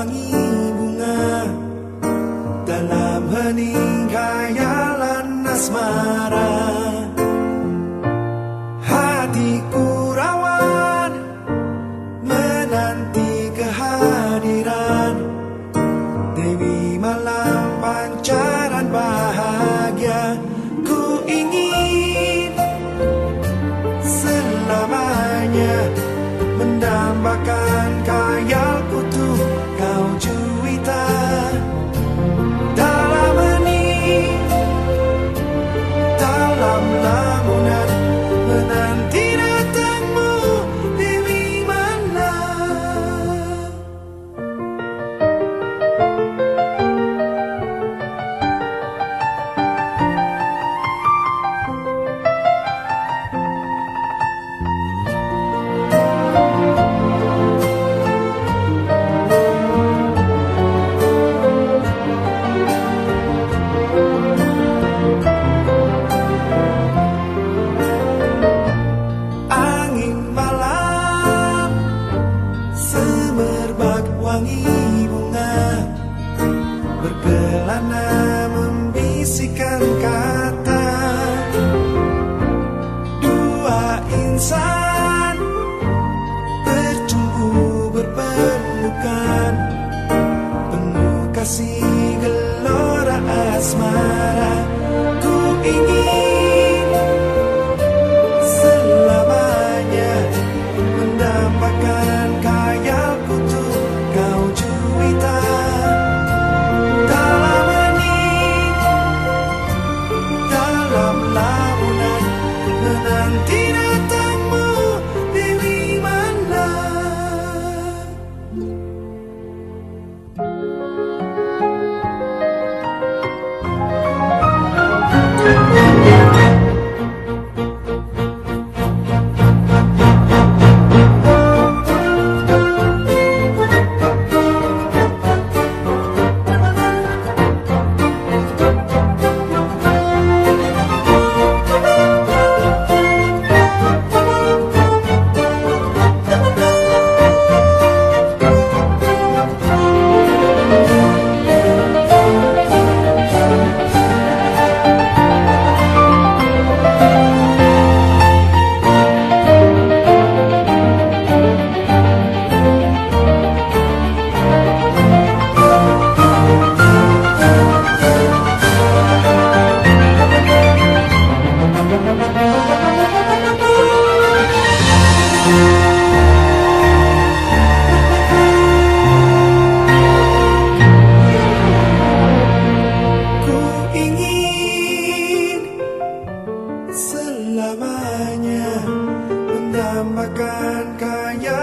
Wangi bunga. Dalam hening khayalan asmara. Hatiku rawan Menanti wangi bunga. Berkelana membisikkan kata. Dua insan bertumbuh berpelukan. Penuh kasih gelora asmara. Ku ingin you. makan kaya